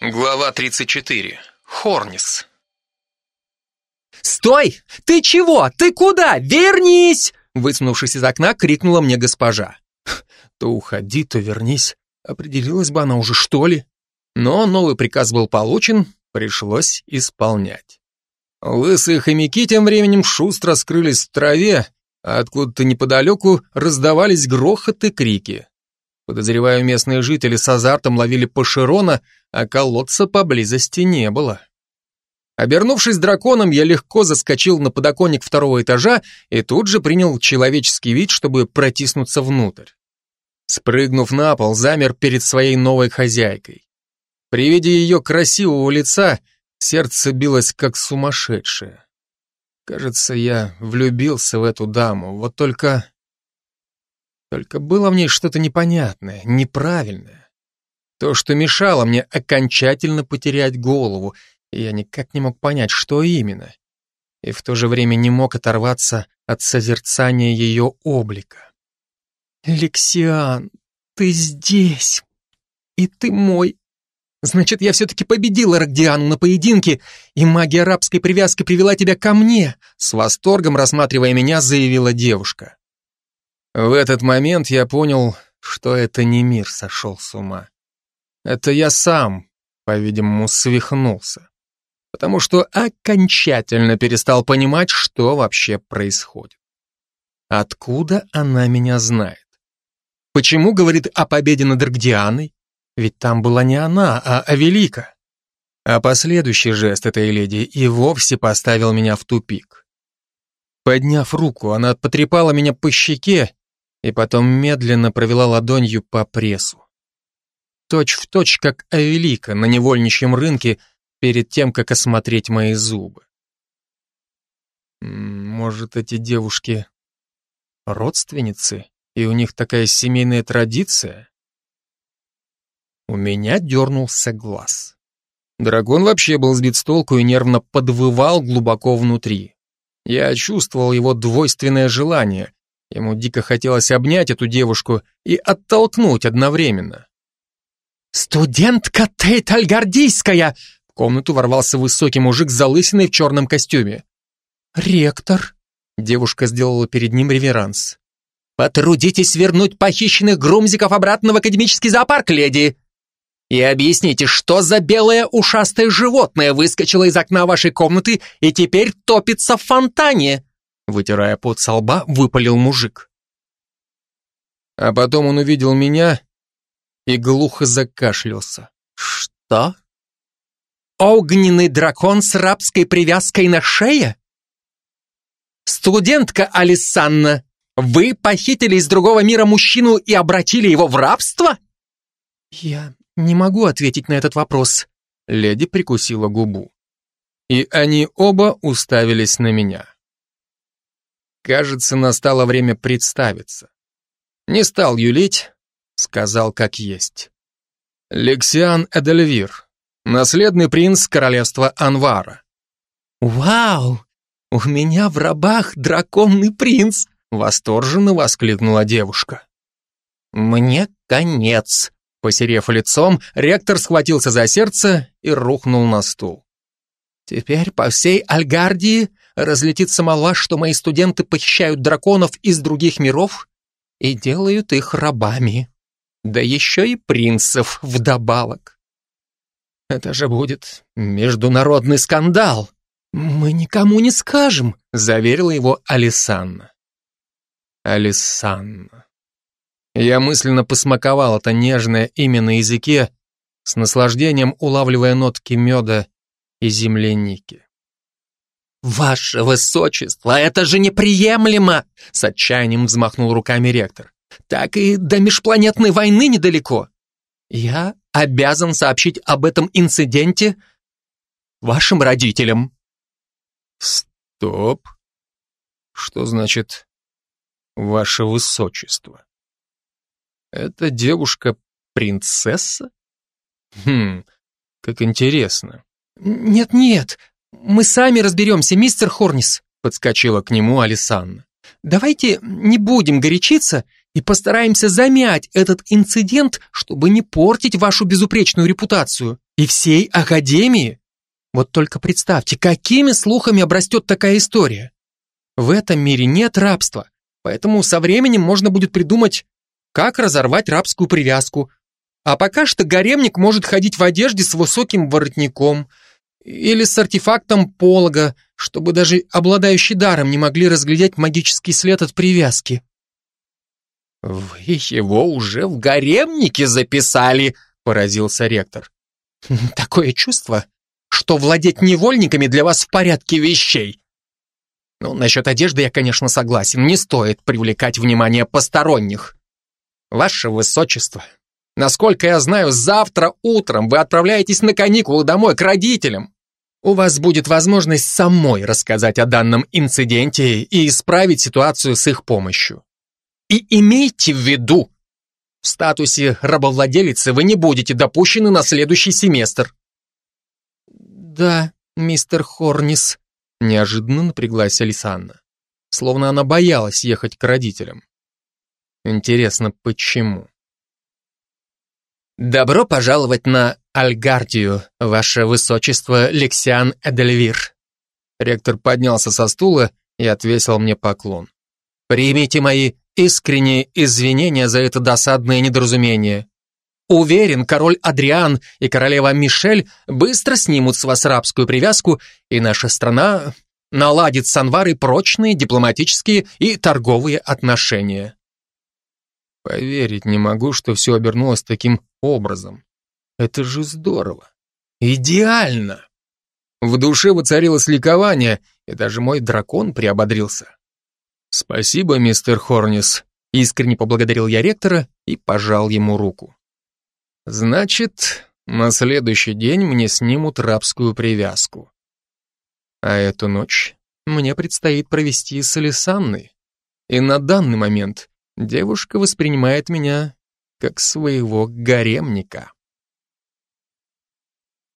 Глава 34. Хорнис. «Стой! Ты чего? Ты куда? Вернись!» Высунувшись из окна, крикнула мне госпожа. То уходи, то вернись. Определилась бы она уже, что ли? Но новый приказ был получен, пришлось исполнять. Лысые хомяки тем временем шустро скрылись в траве, а откуда-то неподалеку раздавались грохот и крики. Подозреваю, местные жители с азартом ловили поширона, а колодца поблизости не было. Обернувшись драконом, я легко заскочил на подоконник второго этажа и тут же принял человеческий вид, чтобы протиснуться внутрь. Спрыгнув на пол, замер перед своей новой хозяйкой. При виде ее красивого лица сердце билось как сумасшедшее. Кажется, я влюбился в эту даму, вот только... Только было в ней что-то непонятное, неправильное. То, что мешало мне окончательно потерять голову, и я никак не мог понять, что именно. И в то же время не мог оторваться от созерцания ее облика. «Лексиан, ты здесь, и ты мой. Значит, я все-таки победила Рогдиану на поединке, и магия арабской привязки привела тебя ко мне», с восторгом рассматривая меня, заявила девушка. В этот момент я понял, что это не мир сошел с ума. Это я сам, по-видимому, свихнулся. Потому что окончательно перестал понимать, что вообще происходит. Откуда она меня знает? Почему говорит о победе над Рогдианой? Ведь там была не она, а Авелика. А последующий жест этой леди и вовсе поставил меня в тупик. Подняв руку, она потрепала меня по щеке и потом медленно провела ладонью по прессу. Точь в точь, как Авелика на невольничьем рынке перед тем, как осмотреть мои зубы. Может, эти девушки родственницы, и у них такая семейная традиция? У меня дернулся глаз. Дракон вообще был сбит с толку и нервно подвывал глубоко внутри. Я чувствовал его двойственное желание, Ему дико хотелось обнять эту девушку и оттолкнуть одновременно. «Студентка Тейт Альгардийская!» В комнату ворвался высокий мужик с залысиной в черном костюме. «Ректор!» Девушка сделала перед ним реверанс. «Потрудитесь вернуть похищенных грумзиков обратно в академический зоопарк, леди! И объясните, что за белое ушастое животное выскочило из окна вашей комнаты и теперь топится в фонтане?» Вытирая пот со лба, выпалил мужик. А потом он увидел меня и глухо закашлялся. Что? Огненный дракон с рабской привязкой на шее? Студентка Алисанна, вы похитили из другого мира мужчину и обратили его в рабство? Я не могу ответить на этот вопрос. Леди прикусила губу. И они оба уставились на меня. Кажется, настало время представиться. Не стал юлить, сказал как есть. Лексиан Эдельвир, наследный принц королевства Анвара. «Вау! У меня в рабах драконный принц!» Восторженно воскликнула девушка. «Мне конец!» Посерев лицом, ректор схватился за сердце и рухнул на стул. «Теперь по всей Альгардии разлетится молва, что мои студенты похищают драконов из других миров и делают их рабами. Да еще и принцев вдобавок. Это же будет международный скандал. Мы никому не скажем, заверила его Алисанна. Алисанна. Я мысленно посмаковал это нежное имя на языке, с наслаждением улавливая нотки меда и земляники. «Ваше высочество, это же неприемлемо!» С отчаянием взмахнул руками ректор. «Так и до межпланетной войны недалеко. Я обязан сообщить об этом инциденте вашим родителям». «Стоп! Что значит «ваше высочество»?» «Это девушка принцесса? Хм, как интересно». «Нет-нет, «Мы сами разберемся, мистер Хорнис», — подскочила к нему Алисанна. «Давайте не будем горячиться и постараемся замять этот инцидент, чтобы не портить вашу безупречную репутацию. И всей Академии? Вот только представьте, какими слухами обрастет такая история. В этом мире нет рабства, поэтому со временем можно будет придумать, как разорвать рабскую привязку. А пока что гаремник может ходить в одежде с высоким воротником или с артефактом полога, чтобы даже обладающие даром не могли разглядеть магический след от привязки. «Вы его уже в гаремнике записали», — поразился ректор. «Такое чувство, что владеть невольниками для вас в порядке вещей. Ну, насчет одежды я, конечно, согласен, не стоит привлекать внимание посторонних. Ваше Высочество, насколько я знаю, завтра утром вы отправляетесь на каникулы домой к родителям. У вас будет возможность самой рассказать о данном инциденте и исправить ситуацию с их помощью. И имейте в виду, в статусе рабовладелицы вы не будете допущены на следующий семестр. Да, мистер Хорнис, неожиданно напряглась Алисанна. Словно она боялась ехать к родителям. Интересно, почему? «Добро пожаловать на Альгардию, ваше высочество Лексиан Эдельвир». Ректор поднялся со стула и отвесил мне поклон. «Примите мои искренние извинения за это досадное недоразумение. Уверен, король Адриан и королева Мишель быстро снимут с вас рабскую привязку, и наша страна наладит с Анварой прочные дипломатические и торговые отношения. Поверить не могу, что все обернулось таким образом. Это же здорово. Идеально. В душе воцарилось ликование, и даже мой дракон приободрился. Спасибо, мистер Хорнис. Искренне поблагодарил я ректора и пожал ему руку. Значит, на следующий день мне снимут рабскую привязку. А эту ночь мне предстоит провести с Алисанной. И на данный момент девушка воспринимает меня как своего гаремника.